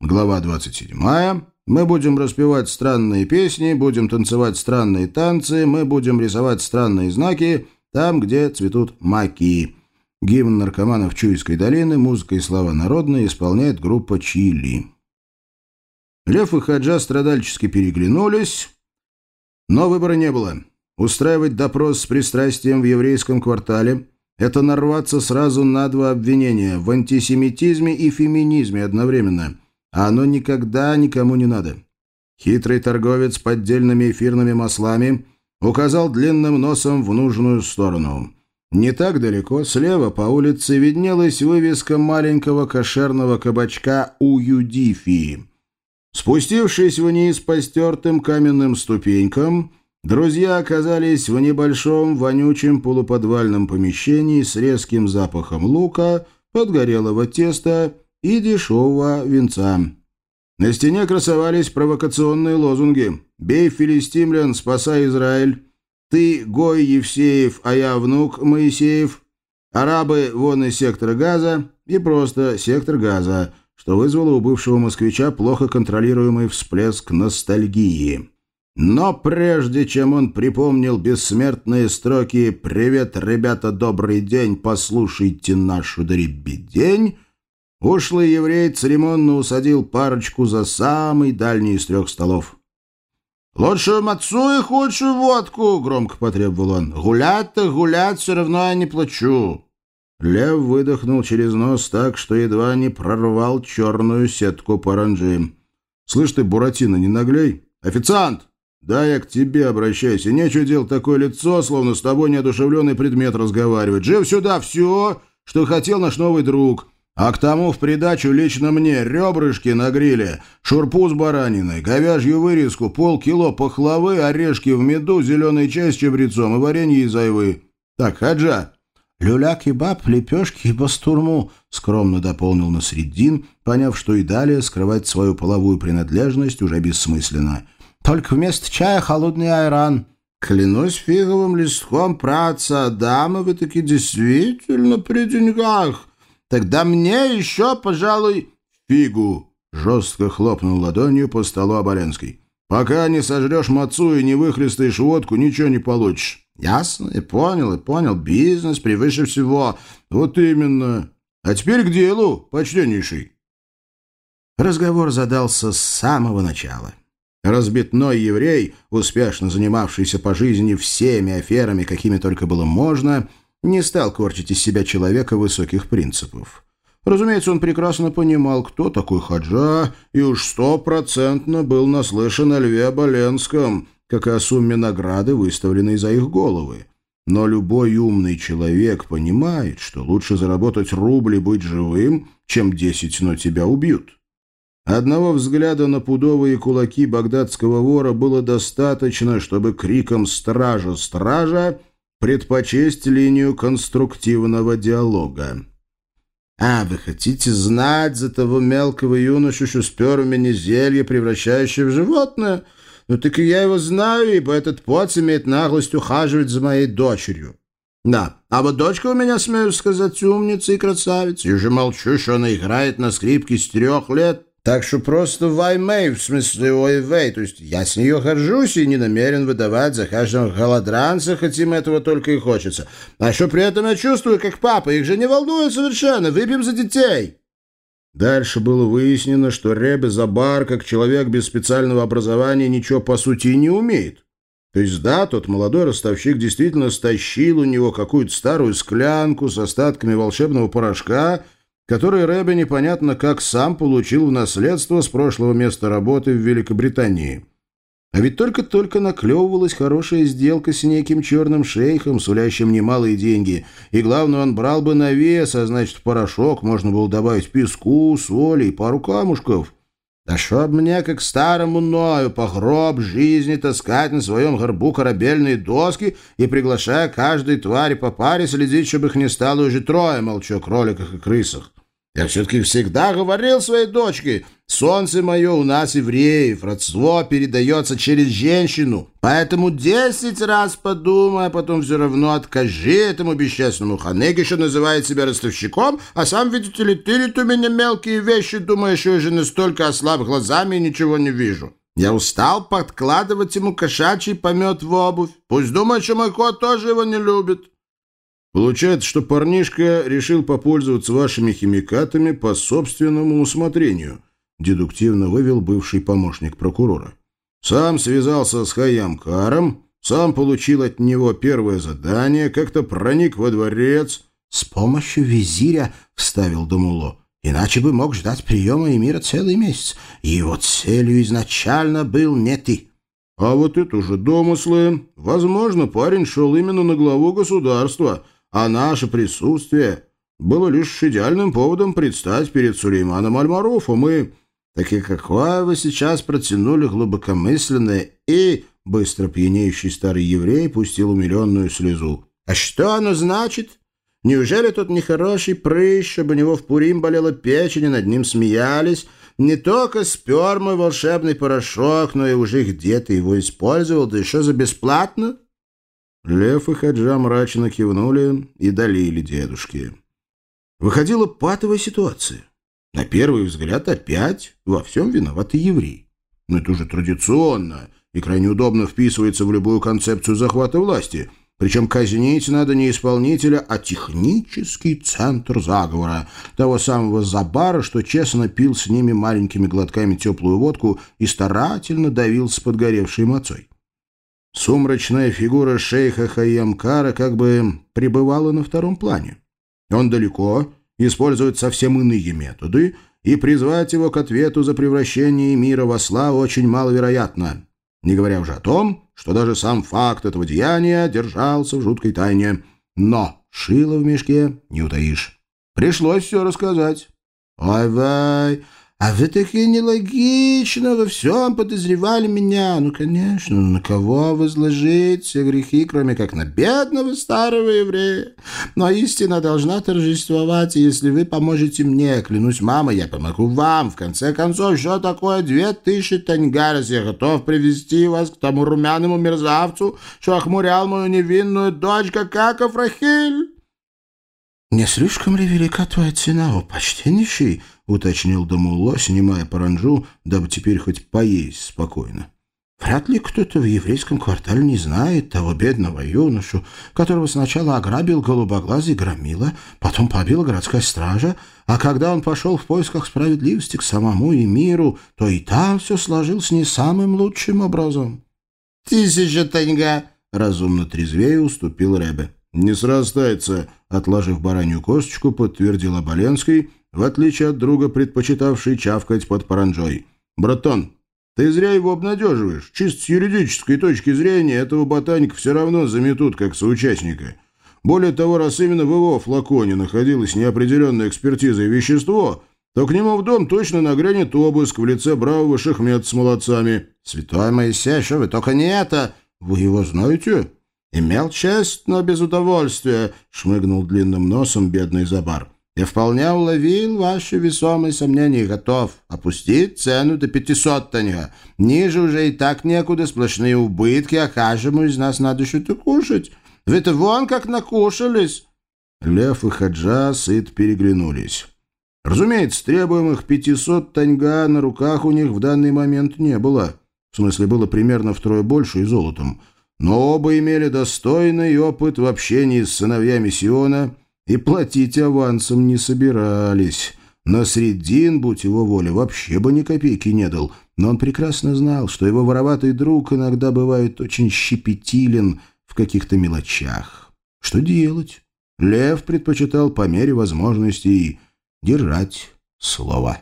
Глава 27. Мы будем распевать странные песни, будем танцевать странные танцы, мы будем рисовать странные знаки там, где цветут маки. Гимн наркоманов Чуйской долины, музыка и слова народные исполняет группа «Чили». Лев и Хаджа страдальчески переглянулись, но выбора не было. Устраивать допрос с пристрастием в еврейском квартале – это нарваться сразу на два обвинения – в антисемитизме и феминизме одновременно – а оно никогда никому не надо. Хитрый торговец поддельными эфирными маслами указал длинным носом в нужную сторону. Не так далеко, слева по улице виднелась вывеска маленького кошерного кабачка у Юдифии. Спустившись вниз по стертым каменным ступенькам, друзья оказались в небольшом вонючем полуподвальном помещении с резким запахом лука, подгорелого теста и дешевого венца. На стене красовались провокационные лозунги «Бей филистимлян, спасай Израиль», «Ты Гой Евсеев, а я внук Моисеев», «Арабы вон из сектора газа» и просто «Сектор газа», что вызвало у бывшего москвича плохо контролируемый всплеск ностальгии. Но прежде чем он припомнил бессмертные строки «Привет, ребята, добрый день, послушайте нашу дребедень», Ушлый еврей церемонно усадил парочку за самый дальний из трех столов. «Лучше мацу и худшую водку!» — громко потребовал он. «Гулять-то гулять, все равно я не плачу!» Лев выдохнул через нос так, что едва не прорвал черную сетку паранджи. «Слышь ты, Буратино, не наглей! Официант! Да я к тебе обращаюсь, и нечего делать такое лицо, словно с тобой неодушевленный предмет разговаривает. Жив сюда все, что хотел наш новый друг!» А к тому в придачу лично мне ребрышки на гриле, шурпу с бараниной, говяжью вырезку, полкило пахлавы, орешки в меду, зеленый чай с чабрецом и варенье из айвы. Так, хаджа, «Люля-кебаб, лепешки и бастурму», — скромно дополнил Насреддин, поняв, что и далее скрывать свою половую принадлежность уже бессмысленно. «Только вместо чая холодный айран». «Клянусь фиговым листком, праца, дамы вы таки действительно при деньгах», Тогда мне еще, пожалуй, фигу!» Жестко хлопнул ладонью по столу Оболенский. «Пока не сожрешь мацу и не выхлестаешь водку, ничего не получишь». «Ясно, и понял, и понял. Бизнес превыше всего». «Вот именно. А теперь к делу, почтеннейший». Разговор задался с самого начала. Разбитной еврей, успешно занимавшийся по жизни всеми аферами, какими только было можно, не стал корчить из себя человека высоких принципов. Разумеется, он прекрасно понимал, кто такой Хаджа, и уж стопроцентно был наслышан о Льве Боленском, как и о сумме награды, выставленной за их головы. Но любой умный человек понимает, что лучше заработать рубль и быть живым, чем десять, но тебя убьют. Одного взгляда на пудовые кулаки багдадского вора было достаточно, чтобы криком «Стража! Стража!» Предпочесть линию конструктивного диалога. «А, вы хотите знать за того мелкого юношу, что спер у меня зелье, превращающее в животное? Ну так и я его знаю, ибо этот поц имеет наглость ухаживать за моей дочерью. Да, а вот дочка у меня, смею сказать, умница и красавица. Я же молчу, что она играет на скрипке с трех лет. Так что просто ваймей, в смысле ой-вей, то есть я с нее горжусь и не намерен выдавать за каждого голодранца, хоть им этого только и хочется. А что при этом я чувствую, как папа, их же не волнует совершенно, выпьем за детей. Дальше было выяснено, что Ребе Забар, как человек без специального образования, ничего по сути не умеет. То есть да, тот молодой ростовщик действительно стащил у него какую-то старую склянку с остатками волшебного порошка – который Рэбе непонятно как сам получил в наследство с прошлого места работы в Великобритании. А ведь только-только наклевывалась хорошая сделка с неким черным шейхом, сулящим немалые деньги. И главное, он брал бы на вес, а значит, в порошок можно было добавить песку, соли и пару камушков. Да чтоб мне, как старому Ною, по гроб жизни таскать на своем горбу корабельные доски и, приглашая каждой твари по паре, следить, чтобы их не стало уже трое, молчу о кроликах и крысах. Я все-таки всегда говорил своей дочке, солнце мое у нас, евреев, родство передается через женщину. Поэтому десять раз подумай, а потом все равно откажи этому бесчестному Ханеге, что называет себя ростовщиком, а сам, видите ли, тырит у меня мелкие вещи, думаешь, что я настолько ослаб глазами и ничего не вижу. Я устал подкладывать ему кошачий помет в обувь. Пусть думает, что мой кот тоже его не любит. Получается, что парнишка решил попользоваться вашими химикатами по собственному усмотрению, дедуктивно вывел бывший помощник прокурора. Сам связался с Хаямкаром, сам получил от него первое задание, как-то проник во дворец. С помощью визиря вставил Думуло. Иначе бы мог ждать приема Эмира целый месяц. Его целью изначально был не ты. А вот это уже домыслы. Возможно, парень шел именно на главу государства — а наше присутствие было лишь идеальным поводом предстать перед Сулейманом Альмаруфом и... Так и какое вы сейчас протянули глубокомысленное и... Быстро пьянеющий старый еврей пустил умиленную слезу. «А что оно значит? Неужели тот нехороший прыщ, у него в Пурим болела печень и над ним смеялись? Не только спер мой волшебный порошок, но и уже где-то его использовал, да еще за бесплатно?» Лев и Хаджа мрачно кивнули и долили дедушке. Выходила патовая ситуация. На первый взгляд опять во всем виноваты евреи. Но это уже традиционно и крайне удобно вписывается в любую концепцию захвата власти. Причем казнить надо не исполнителя, а технический центр заговора. Того самого Забара, что честно пил с ними маленькими глотками теплую водку и старательно давил с подгоревшей мочой. Сумрачная фигура шейха Хайямкара как бы пребывала на втором плане. Он далеко, использует совсем иные методы, и призвать его к ответу за превращение мира в осла очень маловероятно, не говоря уже о том, что даже сам факт этого деяния держался в жуткой тайне. Но шило в мешке не утаишь. Пришлось все рассказать. «Ой-вай!» А вы такие нелогично, во всем подозревали меня. Ну, конечно, на кого возложить все грехи, кроме как на бедного старого еврея? Но истина должна торжествовать, и если вы поможете мне, клянусь, мама, я помогу вам. В конце концов, что такое две тысячи тангарес? Я готов привести вас к тому румяному мерзавцу, что охмурял мою невинную дочь, как Аков Рахиль. «Не слишком ли велика твоя цена, о почтеннейший?» — уточнил Дамулло, снимая паранджу, дабы теперь хоть поесть спокойно. «Вряд ли кто-то в еврейском квартале не знает того бедного юношу, которого сначала ограбил голубоглазый громила, потом побила городская стража, а когда он пошел в поисках справедливости к самому и миру, то и там все сложилось не самым лучшим образом». «Тысяча таньга!» — разумно трезвее уступил Ребе. «Не срастается», — отложив баранью косточку, подтвердил Оболенский, в отличие от друга, предпочитавший чавкать под паранджой. «Братан, ты зря его обнадеживаешь. Чисто с юридической точки зрения этого ботаника все равно заметут как соучастника. Более того, раз именно в его флаконе находилась неопределенная экспертиза и вещество, то к нему в дом точно нагрянет обыск в лице бравого шахмета с молодцами». «Святой Моисей, вы только не это! Вы его знаете?» «Имел честь, но без удовольствия», — шмыгнул длинным носом бедный Забар. «Я вполне уловил ваши весомые сомнения и готов опустить цену до пятисот таньга. Ниже уже и так некуда, сплошные убытки, а каждому из нас надо что-то кушать. Вы-то вон как накушались!» Лев и Хаджа сыт переглянулись. Разумеется, требуемых пятисот таньга на руках у них в данный момент не было. В смысле, было примерно втрое больше и золотом — но оба имели достойный опыт в общении с сыновьями Сиона и платить авансом не собирались. На Средин, будь его воля, вообще бы ни копейки не дал, но он прекрасно знал, что его вороватый друг иногда бывает очень щепетилен в каких-то мелочах. Что делать? Лев предпочитал по мере возможностей держать слово.